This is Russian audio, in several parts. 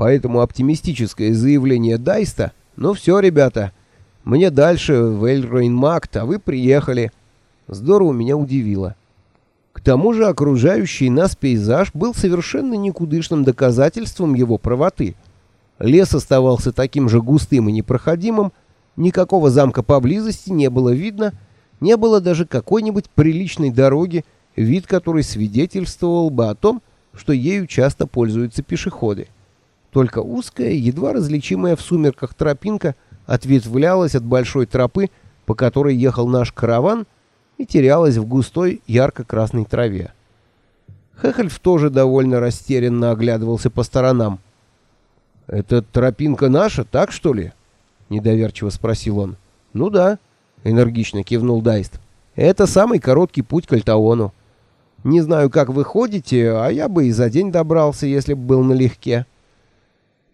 Поэтому оптимистическое заявление Дайста «Ну все, ребята, мне дальше в Эльройнмакт, а вы приехали». Здорово меня удивило. К тому же окружающий нас пейзаж был совершенно никудышным доказательством его правоты. Лес оставался таким же густым и непроходимым, никакого замка поблизости не было видно, не было даже какой-нибудь приличной дороги, вид которой свидетельствовал бы о том, что ею часто пользуются пешеходы. Только узкая, едва различимая в сумерках тропинка ответвлялась от большой тропы, по которой ехал наш караван, и терялась в густой ярко-красной траве. Хехельф тоже довольно растерянно оглядывался по сторонам. «Это тропинка наша, так что ли?» — недоверчиво спросил он. «Ну да», — энергично кивнул Дайст. «Это самый короткий путь к Альтаону. Не знаю, как вы ходите, а я бы и за день добрался, если бы был налегке».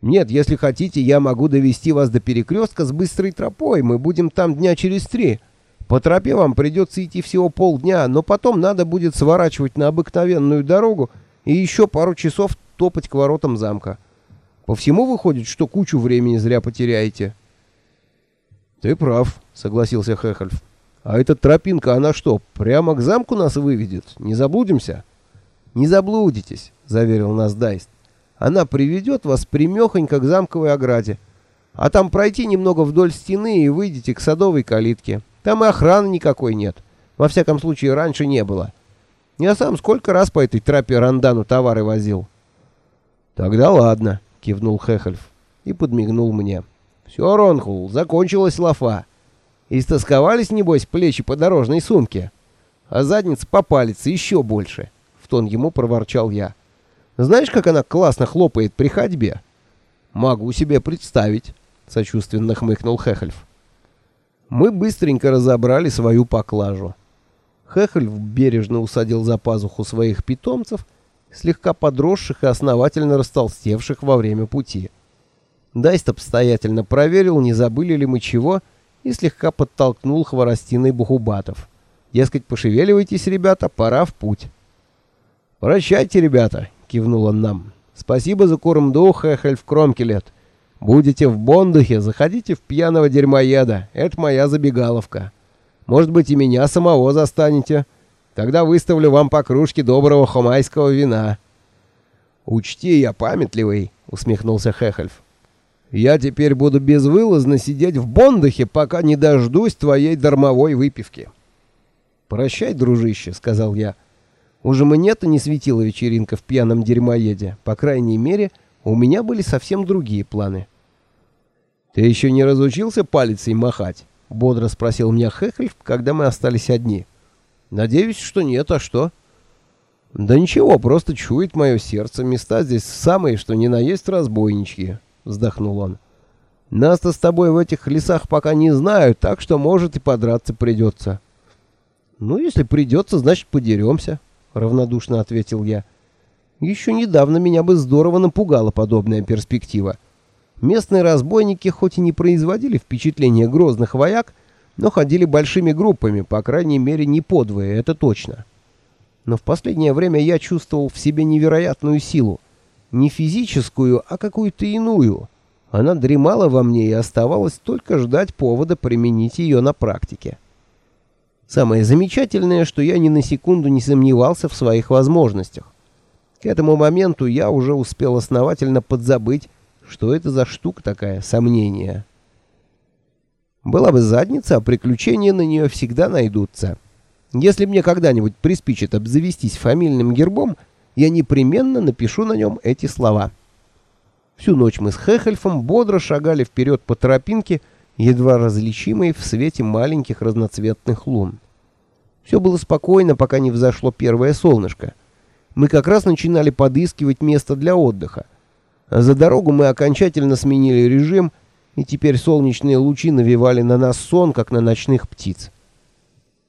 «Нет, если хотите, я могу довести вас до перекрестка с быстрой тропой. Мы будем там дня через три». По тропе вам придется идти всего полдня, но потом надо будет сворачивать на обыкновенную дорогу и еще пару часов топать к воротам замка. По всему выходит, что кучу времени зря потеряете. Ты прав, согласился Хехельф. А эта тропинка, она что, прямо к замку нас выведет? Не заблудимся? Не заблудитесь, заверил нас Дайст. Она приведет вас примехонько к замковой ограде. А там пройти немного вдоль стены и выйдете к садовой калитке. Там и охраны никакой нет. Во всяком случае, раньше не было. Я сам сколько раз по этой тропе Рандану товары возил. Тогда ладно, кивнул Хехельф и подмигнул мне. Все, Ронхул, закончилась лафа. Истосковались, небось, плечи по дорожной сумке. А задница по еще больше. В тон ему проворчал я. Знаешь, как она классно хлопает при ходьбе? Могу себе представить, сочувственно хмыкнул Хехельф. Мы быстренько разобрали свою поклажу. Хехельф бережно усадил за пазуху своих питомцев, слегка подросших и основательно растолстевших во время пути. Дайст обстоятельно проверил, не забыли ли мы чего, и слегка подтолкнул хворостиной бухубатов. Дескать, пошевеливайтесь, ребята, пора в путь. «Прощайте, ребята», — кивнул он нам. «Спасибо за корм духа, Хельф Кромкелет. Будете в Бондухе, заходите в пьяного дерьмоеда. Это моя забегаловка. Может быть, и меня самого застанете. Тогда выставлю вам по кружке доброго хомайского вина. Учти, я памятливый, усмехнулся Хехельф. Я теперь буду безвылазно сидеть в Бондухе, пока не дождусь твоей дармовой выпивки. Прощай, дружище, сказал я. Уже мне-то не светила вечеринка в пьяном дерьмоеде. По крайней мере, у меня были совсем другие планы. «Ты еще не разучился палицей махать?» — бодро спросил меня Хехельф, когда мы остались одни. «Надеюсь, что нет, а что?» «Да ничего, просто чует мое сердце. Места здесь самые, что ни на есть разбойничьи», — вздохнул он. «Нас-то с тобой в этих лесах пока не знают, так что, может, и подраться придется». «Ну, если придется, значит, подеремся», — равнодушно ответил я. Еще недавно меня бы здорово напугала подобная перспектива. Местные разбойники хоть и не производили впечатления грозных вояк, но ходили большими группами, по крайней мере не подвое, это точно. Но в последнее время я чувствовал в себе невероятную силу. Не физическую, а какую-то иную. Она дремала во мне и оставалось только ждать повода применить ее на практике. Самое замечательное, что я ни на секунду не сомневался в своих возможностях. К этому моменту я уже успел основательно подзабыть, что это за штука такая, сомнение. Была бы задница, а приключения на нее всегда найдутся. Если мне когда-нибудь приспичит обзавестись фамильным гербом, я непременно напишу на нем эти слова. Всю ночь мы с Хехельфом бодро шагали вперед по тропинке, едва различимой в свете маленьких разноцветных лун. Все было спокойно, пока не взошло первое солнышко — мы как раз начинали подыскивать место для отдыха. А за дорогу мы окончательно сменили режим, и теперь солнечные лучи навевали на нас сон, как на ночных птиц.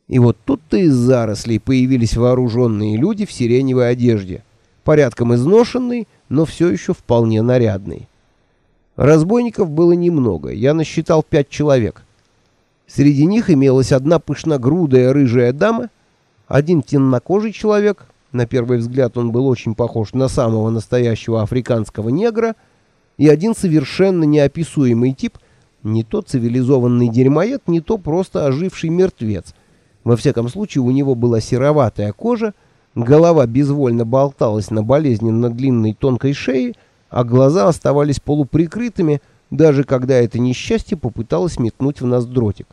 И вот тут-то из зарослей появились вооруженные люди в сиреневой одежде, порядком изношенной, но все еще вполне нарядной. Разбойников было немного, я насчитал пять человек. Среди них имелась одна пышногрудая рыжая дама, один темнокожий человек, на первый взгляд он был очень похож на самого настоящего африканского негра, и один совершенно неописуемый тип, не то цивилизованный дерьмоед, не то просто оживший мертвец. Во всяком случае, у него была сероватая кожа, голова безвольно болталась на болезненно длинной тонкой шее, а глаза оставались полуприкрытыми, даже когда это несчастье попыталось метнуть в нас дротик.